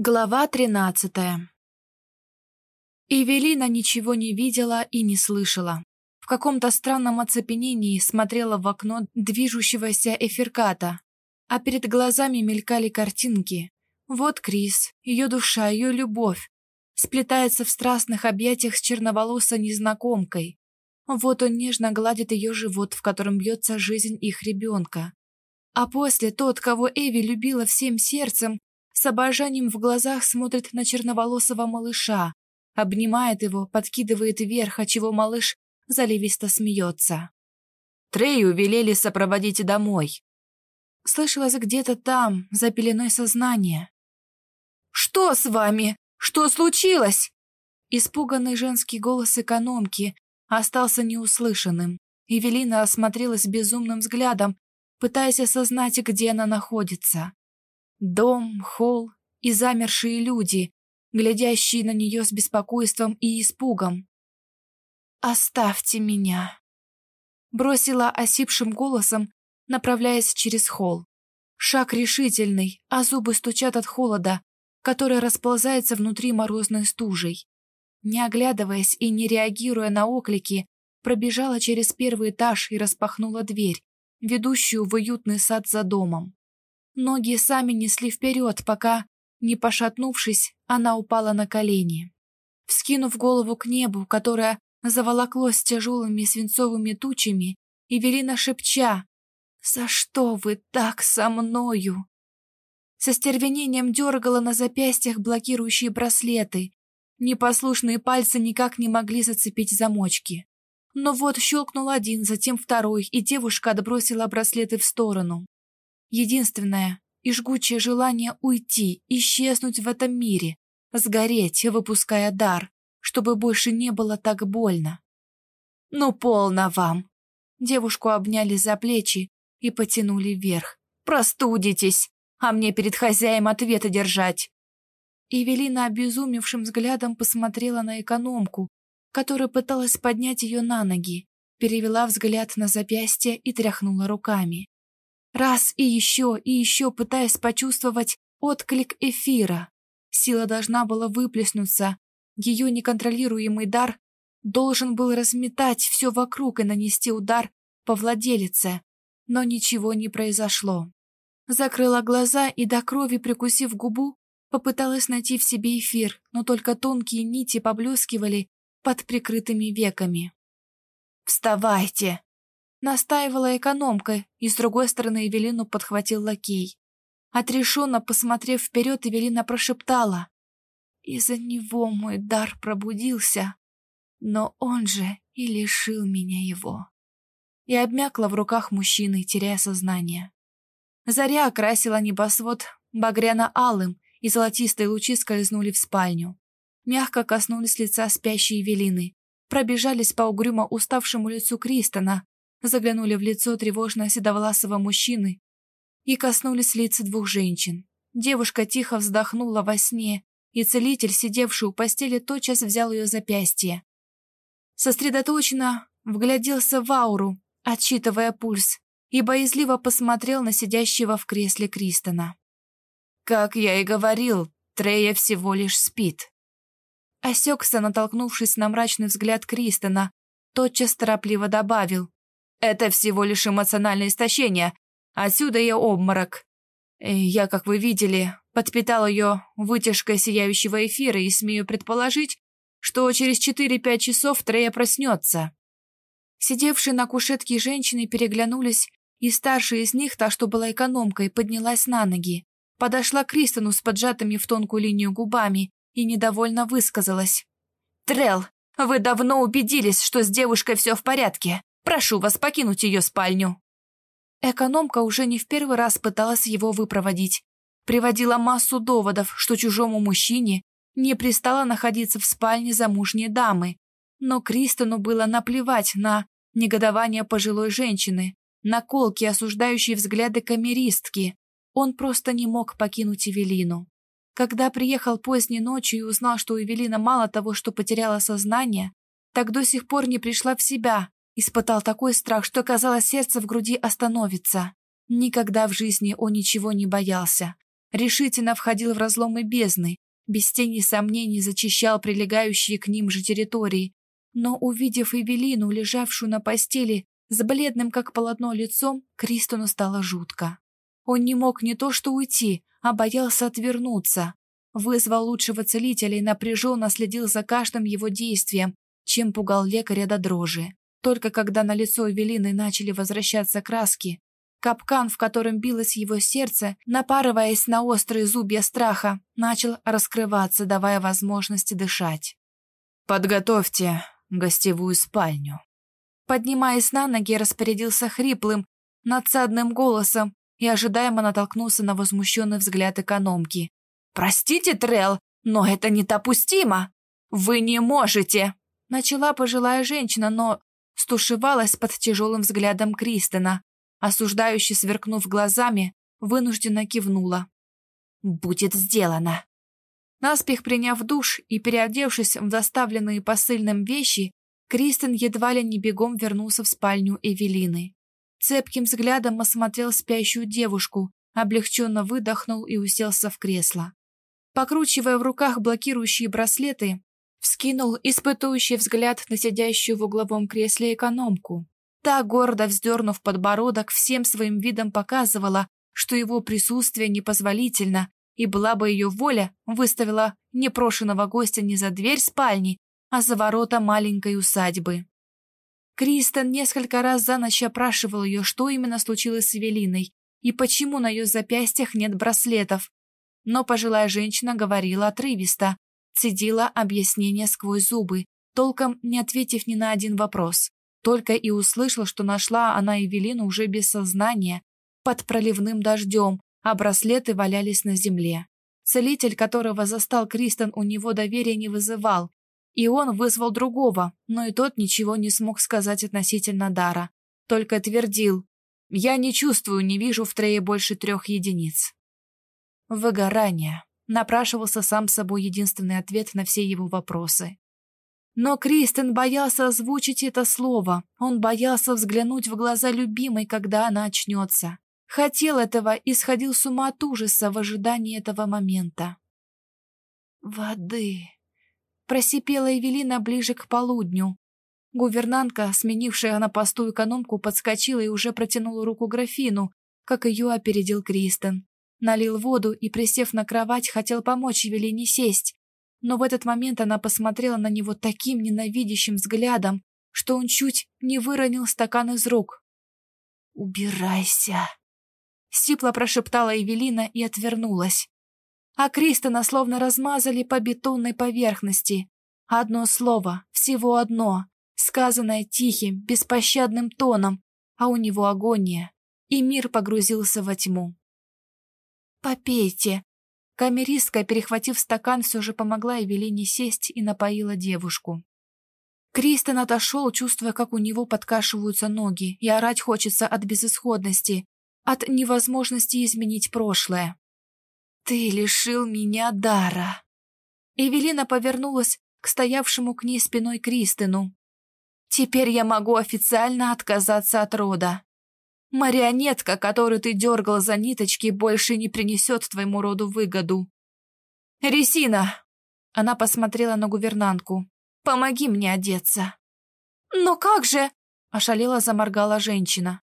Глава тринадцатая Эвелина ничего не видела и не слышала. В каком-то странном оцепенении смотрела в окно движущегося эфирката, а перед глазами мелькали картинки. Вот Крис, ее душа, ее любовь, сплетается в страстных объятиях с черноволосой незнакомкой. Вот он нежно гладит ее живот, в котором бьется жизнь их ребенка. А после тот, кого Эви любила всем сердцем, с обожанием в глазах смотрит на черноволосого малыша, обнимает его, подкидывает вверх, отчего малыш заливисто смеется. Трею велели сопроводить домой. Слышалось где-то там, за пеленой сознания. «Что с вами? Что случилось?» Испуганный женский голос экономки остался неуслышанным. Эвелина осмотрелась безумным взглядом, пытаясь осознать, где она находится. Дом, холл и замершие люди, глядящие на нее с беспокойством и испугом. «Оставьте меня!» Бросила осипшим голосом, направляясь через холл. Шаг решительный, а зубы стучат от холода, который расползается внутри морозной стужей. Не оглядываясь и не реагируя на оклики, пробежала через первый этаж и распахнула дверь, ведущую в уютный сад за домом. Ноги сами несли вперед, пока, не пошатнувшись, она упала на колени. Вскинув голову к небу, которое заволоклось тяжелыми свинцовыми тучами, Эвелина шепча «За что вы так со мною?» Со стервенением дергала на запястьях блокирующие браслеты. Непослушные пальцы никак не могли зацепить замочки. Но вот щелкнул один, затем второй, и девушка отбросила браслеты в сторону. Единственное и жгучее желание уйти, исчезнуть в этом мире, сгореть, выпуская дар, чтобы больше не было так больно. «Ну, полно вам!» Девушку обняли за плечи и потянули вверх. «Простудитесь, а мне перед хозяем ответы держать!» Эвелина обезумевшим взглядом посмотрела на экономку, которая пыталась поднять ее на ноги, перевела взгляд на запястье и тряхнула руками. Раз и еще, и еще пытаясь почувствовать отклик эфира. Сила должна была выплеснуться. Ее неконтролируемый дар должен был разметать все вокруг и нанести удар по владелице. Но ничего не произошло. Закрыла глаза и до крови прикусив губу, попыталась найти в себе эфир, но только тонкие нити поблескивали под прикрытыми веками. «Вставайте!» Настаивала экономка, и с другой стороны Эвелину подхватил лакей. Отрешенно посмотрев вперед, Эвелина прошептала. «Из-за него мой дар пробудился, но он же и лишил меня его». И обмякла в руках мужчины, теряя сознание. Заря окрасила небосвод багряно-алым, и золотистые лучи скользнули в спальню. Мягко коснулись лица спящей Эвелины, пробежались по угрюмо уставшему лицу Кристона, заглянули в лицо тревожно седовласого мужчины и коснулись лиц двух женщин. Девушка тихо вздохнула во сне, и целитель, сидевший у постели, тотчас взял ее запястье. Сосредоточенно вгляделся в ауру, отсчитывая пульс, и боязливо посмотрел на сидящего в кресле Кристона. «Как я и говорил, Трея всего лишь спит». Осекся, натолкнувшись на мрачный взгляд Кристона, тотчас торопливо добавил. Это всего лишь эмоциональное истощение. Отсюда и обморок. Я, как вы видели, подпитал ее вытяжкой сияющего эфира и смею предположить, что через 4-5 часов Трея проснется. Сидевшие на кушетке женщины переглянулись, и старшая из них, та, что была экономкой, поднялась на ноги, подошла к Кристону с поджатыми в тонкую линию губами и недовольно высказалась. «Трел, вы давно убедились, что с девушкой все в порядке. Прошу вас покинуть ее спальню». Экономка уже не в первый раз пыталась его выпроводить. Приводила массу доводов, что чужому мужчине не пристало находиться в спальне замужней дамы. Но Кристону было наплевать на негодование пожилой женщины, на колки, осуждающие взгляды камеристки. Он просто не мог покинуть Эвелину. Когда приехал поздней ночью и узнал, что Эвелина мало того, что потеряла сознание, так до сих пор не пришла в себя, Испытал такой страх, что, казалось, сердце в груди остановится. Никогда в жизни он ничего не боялся. решительно входил в разломы бездны, без тени сомнений зачищал прилегающие к ним же территории, но, увидев Эвелину, лежавшую на постели, с бледным как полотно лицом, Кристону стало жутко. Он не мог не то что уйти, а боялся отвернуться. Вызвал лучшего целителя и напряженно следил за каждым его действием, чем пугал лекаря до дрожи. Только когда на лицо Эвелины начали возвращаться краски, капкан, в котором билось его сердце, напарываясь на острые зубья страха, начал раскрываться, давая возможность дышать. «Подготовьте гостевую спальню». Поднимаясь на ноги, распорядился хриплым, надсадным голосом и ожидаемо натолкнулся на возмущенный взгляд экономки. «Простите, Трел, но это недопустимо! Вы не можете!» Начала пожилая женщина, но стушевалась под тяжелым взглядом Кристена, осуждающе сверкнув глазами, вынужденно кивнула. «Будет сделано!» Наспех приняв душ и переодевшись в доставленные посыльным вещи, Кристен едва ли не бегом вернулся в спальню Эвелины. Цепким взглядом осмотрел спящую девушку, облегченно выдохнул и уселся в кресло. Покручивая в руках блокирующие браслеты, вскинул испытующий взгляд на сидящую в угловом кресле экономку. Та, гордо вздернув подбородок, всем своим видом показывала, что его присутствие непозволительно, и была бы ее воля, выставила непрошенного гостя не за дверь спальни, а за ворота маленькой усадьбы. Кристен несколько раз за ночь опрашивал ее, что именно случилось с Эвелиной и почему на ее запястьях нет браслетов. Но пожилая женщина говорила отрывисто, цедила объяснение сквозь зубы, толком не ответив ни на один вопрос. Только и услышал, что нашла она Эвелину уже без сознания, под проливным дождем, а браслеты валялись на земле. Целитель, которого застал Кристен, у него доверия не вызывал, и он вызвал другого, но и тот ничего не смог сказать относительно дара. Только твердил, «Я не чувствую, не вижу в Трее больше трех единиц». Выгорание. Напрашивался сам собой единственный ответ на все его вопросы. Но Кристен боялся озвучить это слово. Он боялся взглянуть в глаза любимой, когда она очнется. Хотел этого и сходил с ума от ужаса в ожидании этого момента. «Воды», Просипела Эвелина ближе к полудню. Гувернантка, сменившая на посту экономку, подскочила и уже протянула руку графину, как ее опередил Кристен. Налил воду и, присев на кровать, хотел помочь Эвелине сесть. Но в этот момент она посмотрела на него таким ненавидящим взглядом, что он чуть не выронил стакан из рук. «Убирайся!» Сипло прошептала Эвелина и отвернулась а Кристона словно размазали по бетонной поверхности. Одно слово, всего одно, сказанное тихим, беспощадным тоном, а у него агония, и мир погрузился во тьму. «Попейте!» Камеристка, перехватив стакан, все же помогла Эвелине сесть и напоила девушку. Кристен отошел, чувствуя, как у него подкашиваются ноги, и орать хочется от безысходности, от невозможности изменить прошлое. «Ты лишил меня дара!» Эвелина повернулась к стоявшему к ней спиной Кристину. «Теперь я могу официально отказаться от рода. Марионетка, которую ты дергал за ниточки, больше не принесет твоему роду выгоду. Ресина!» Она посмотрела на гувернантку. «Помоги мне одеться». «Но как же?» — ошалела заморгала женщина.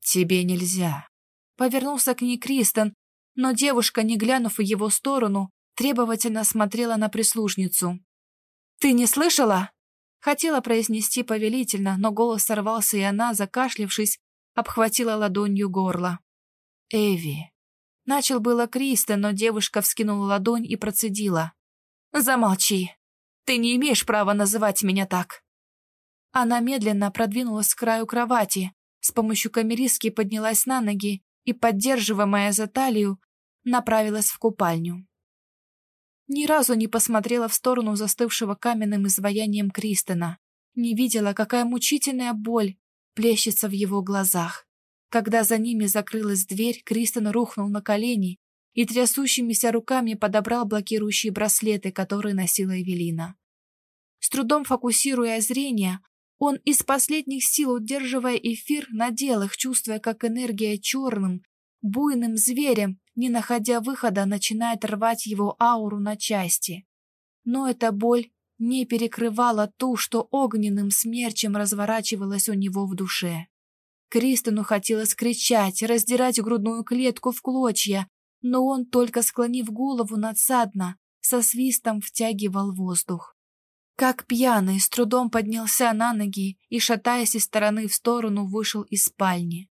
«Тебе нельзя». Повернулся к ней Кристен, но девушка, не глянув в его сторону, требовательно смотрела на прислужницу. «Ты не слышала?» Хотела произнести повелительно, но голос сорвался, и она, закашлившись, обхватила ладонью горло. «Эви». Начал было Криста, но девушка вскинула ладонь и процедила. «Замолчи. Ты не имеешь права называть меня так». Она медленно продвинулась к краю кровати, с помощью камеристки поднялась на ноги и, поддерживаемая за талию, направилась в купальню. Ни разу не посмотрела в сторону застывшего каменным изваянием Кристена, не видела, какая мучительная боль плещется в его глазах. Когда за ними закрылась дверь, Кристен рухнул на колени и трясущимися руками подобрал блокирующие браслеты, которые носила Эвелина. С трудом фокусируя зрение, он из последних сил, удерживая эфир, надел их, чувствуя, как энергия черным, буйным зверем не находя выхода, начинает рвать его ауру на части. Но эта боль не перекрывала ту, что огненным смерчем разворачивалась у него в душе. Кристину хотелось кричать, раздирать грудную клетку в клочья, но он, только склонив голову надсадно, со свистом втягивал воздух. Как пьяный, с трудом поднялся на ноги и, шатаясь из стороны в сторону, вышел из спальни.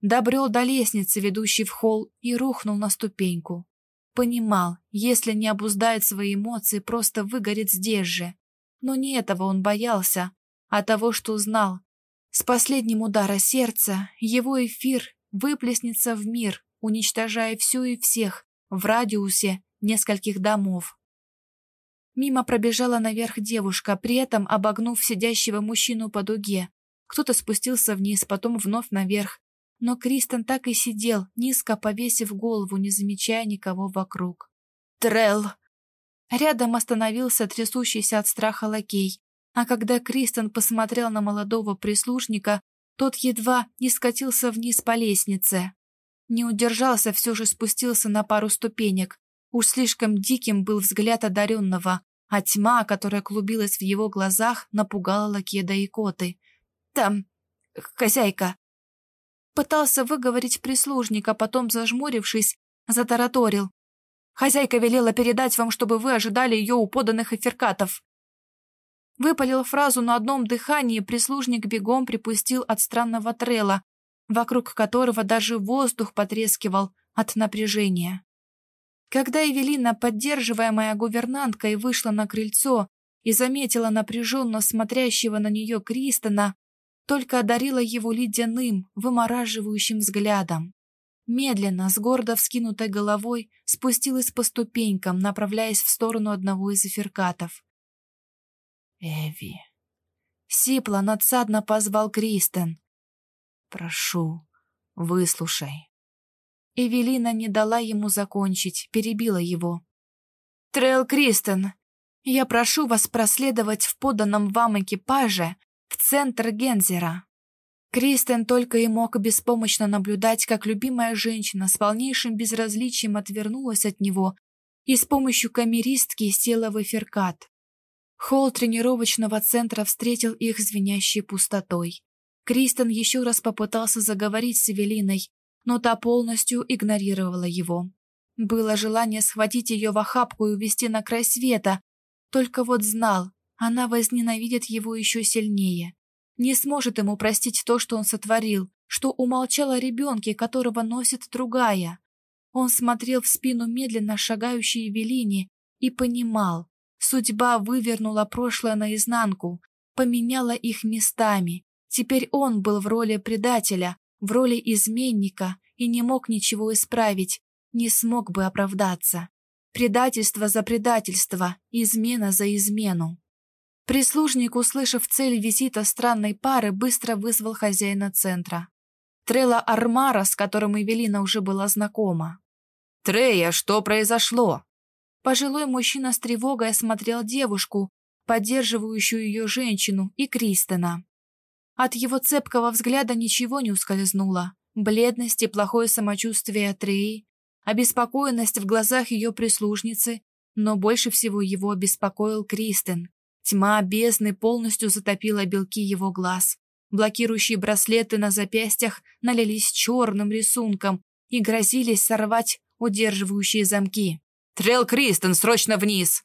Добрел до лестницы, ведущей в холл, и рухнул на ступеньку. Понимал, если не обуздает свои эмоции, просто выгорит здесь же. Но не этого он боялся, а того, что знал. С последним удара сердца его эфир выплеснется в мир, уничтожая все и всех в радиусе нескольких домов. Мимо пробежала наверх девушка, при этом обогнув сидящего мужчину по дуге. Кто-то спустился вниз, потом вновь наверх. Но Кристен так и сидел, низко повесив голову, не замечая никого вокруг. «Трелл!» Рядом остановился трясущийся от страха лакей, а когда Кристен посмотрел на молодого прислужника, тот едва не скатился вниз по лестнице. Не удержался, все же спустился на пару ступенек, Уж слишком диким был взгляд одаренного, а тьма, которая клубилась в его глазах, напугала Лакеда и Коты. «Там... хозяйка...» Пытался выговорить прислужника, потом, зажмурившись, затараторил. «Хозяйка велела передать вам, чтобы вы ожидали ее у поданных эфиркатов». Выпалил фразу на одном дыхании, прислужник бегом припустил от странного трела, вокруг которого даже воздух потрескивал от напряжения. Когда Эвелина, поддерживаемая гувернанткой, вышла на крыльцо и заметила напряженно смотрящего на нее Кристона, только одарила его ледяным, вымораживающим взглядом. Медленно, с гордо вскинутой головой, спустилась по ступенькам, направляясь в сторону одного из эфиркатов. «Эви!» Сипло надсадно позвал Кристен. «Прошу, выслушай». Эвелина не дала ему закончить, перебила его. «Трейл Кристен, я прошу вас проследовать в поданном вам экипаже в центр Гензера». Кристен только и мог беспомощно наблюдать, как любимая женщина с полнейшим безразличием отвернулась от него и с помощью камеристки села в эфиркат. Холл тренировочного центра встретил их звенящей пустотой. Кристен еще раз попытался заговорить с Эвелиной, но та полностью игнорировала его. Было желание схватить ее в охапку и увести на край света, только вот знал, она возненавидит его еще сильнее. Не сможет ему простить то, что он сотворил, что умолчал о ребенке, которого носит другая. Он смотрел в спину медленно шагающей Евелине и понимал, судьба вывернула прошлое наизнанку, поменяла их местами. Теперь он был в роли предателя, в роли изменника и не мог ничего исправить, не смог бы оправдаться. Предательство за предательство, измена за измену. Прислужник, услышав цель визита странной пары, быстро вызвал хозяина центра. Трела Армара, с которым Эвелина уже была знакома. «Трея, что произошло?» Пожилой мужчина с тревогой осмотрел девушку, поддерживающую ее женщину, и Кристена. От его цепкого взгляда ничего не ускользнуло. Бледность и плохое самочувствие Атреи, обеспокоенность в глазах ее прислужницы, но больше всего его обеспокоил Кристен. Тьма бездны полностью затопила белки его глаз. Блокирующие браслеты на запястьях налились черным рисунком и грозились сорвать удерживающие замки. «Трел Кристен, срочно вниз!»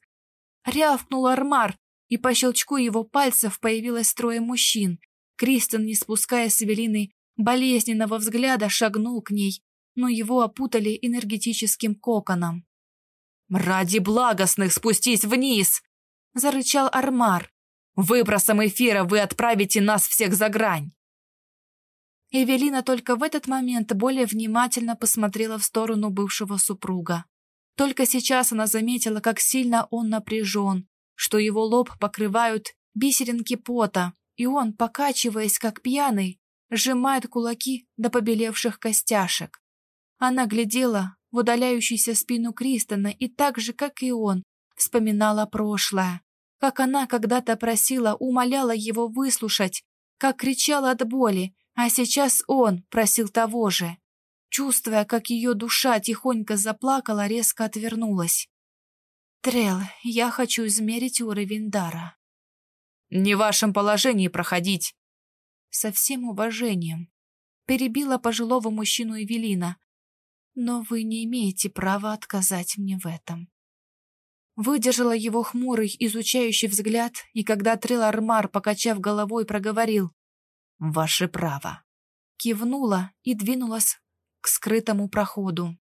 Рявкнул Армар, и по щелчку его пальцев появилось трое мужчин, Кристен, не спуская с Эвелины болезненного взгляда, шагнул к ней, но его опутали энергетическим коконом. «Ради благостных спустись вниз!» — зарычал Армар. «Выбросом эфира вы отправите нас всех за грань!» Эвелина только в этот момент более внимательно посмотрела в сторону бывшего супруга. Только сейчас она заметила, как сильно он напряжен, что его лоб покрывают бисеринки пота, и он, покачиваясь как пьяный, сжимает кулаки до побелевших костяшек. Она глядела в удаляющуюся спину Кристона и так же, как и он, вспоминала прошлое, как она когда-то просила, умоляла его выслушать, как кричала от боли, а сейчас он просил того же. Чувствуя, как ее душа тихонько заплакала, резко отвернулась. «Трел, я хочу измерить уровень дара». «Не в вашем положении проходить». Со всем уважением. Перебила пожилого мужчину Эвелина. «Но вы не имеете права отказать мне в этом». Выдержала его хмурый, изучающий взгляд, и когда Трел Армар, покачав головой, проговорил «Ваше право», кивнула и двинулась к скрытому проходу.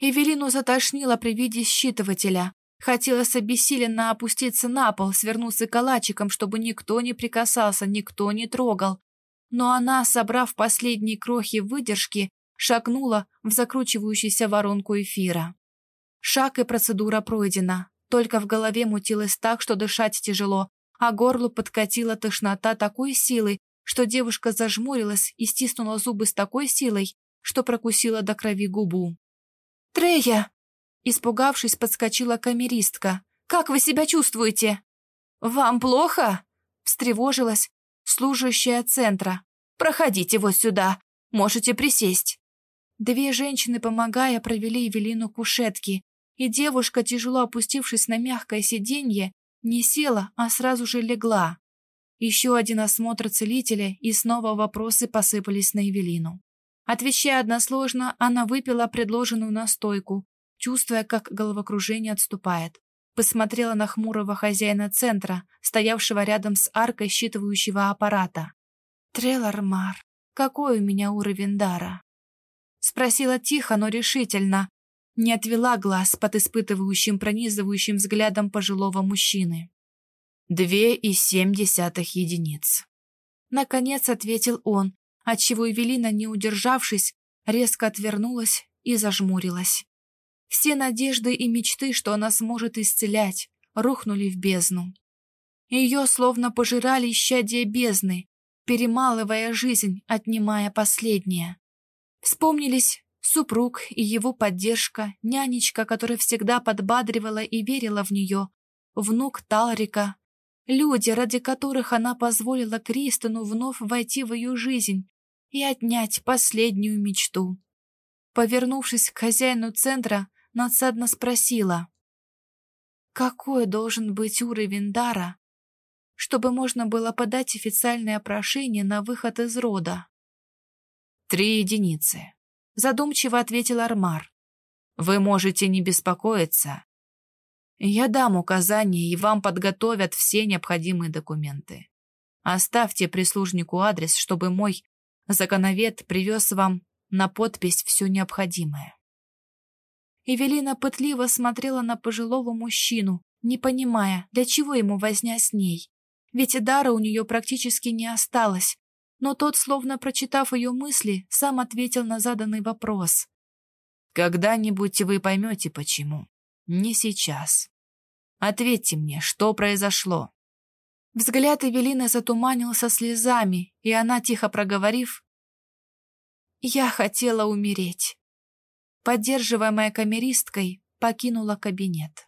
Эвелину затошнило при виде считывателя. Хотелось обессиленно опуститься на пол, свернуться калачиком, чтобы никто не прикасался, никто не трогал. Но она, собрав последние крохи выдержки, шагнула в закручивающуюся воронку эфира. Шаг и процедура пройдена, только в голове мутилось так, что дышать тяжело, а горлу подкатила тошнота такой силой, что девушка зажмурилась и стиснула зубы с такой силой, что прокусила до крови губу. «Трея!» Испугавшись, подскочила камеристка. «Как вы себя чувствуете?» «Вам плохо?» Встревожилась служащая центра. «Проходите вот сюда. Можете присесть». Две женщины, помогая, провели Эвелину к кушетке, и девушка, тяжело опустившись на мягкое сиденье, не села, а сразу же легла. Еще один осмотр целителя, и снова вопросы посыпались на Эвелину. Отвечая односложно, она выпила предложенную настойку, чувствуя, как головокружение отступает. Посмотрела на хмурого хозяина центра, стоявшего рядом с аркой считывающего аппарата. «Трелармар, какой у меня уровень дара?» Спросила тихо, но решительно. Не отвела глаз под испытывающим, пронизывающим взглядом пожилого мужчины. «Две и семь десятых единиц». Наконец ответил он, отчего Эвелина, не удержавшись, резко отвернулась и зажмурилась. Все надежды и мечты, что она сможет исцелять, рухнули в бездну. Ее словно пожирали исчадия бездны, перемалывая жизнь, отнимая последнее. Вспомнились супруг и его поддержка, нянечка, которая всегда подбадривала и верила в нее, внук Талрика, люди, ради которых она позволила Кристону вновь войти в ее жизнь, и отнять последнюю мечту. Повернувшись к хозяину центра, надсадно спросила, какой должен быть уровень дара, чтобы можно было подать официальное прошение на выход из рода. «Три единицы», — задумчиво ответил Армар. «Вы можете не беспокоиться. Я дам указания, и вам подготовят все необходимые документы. Оставьте прислужнику адрес, чтобы мой Законовед привез вам на подпись все необходимое. Эвелина пытливо смотрела на пожилого мужчину, не понимая, для чего ему возня с ней. Ведь дара у нее практически не осталось, но тот, словно прочитав ее мысли, сам ответил на заданный вопрос. «Когда-нибудь вы поймете, почему. Не сейчас. Ответьте мне, что произошло?» Взгляд Эвелины затуманился слезами, и она, тихо проговорив, «Я хотела умереть», поддерживаемая камеристкой, покинула кабинет.